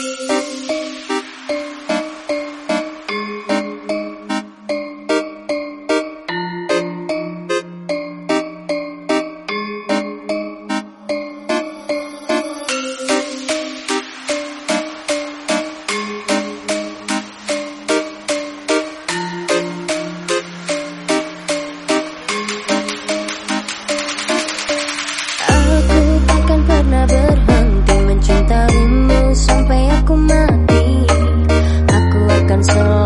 thank you time.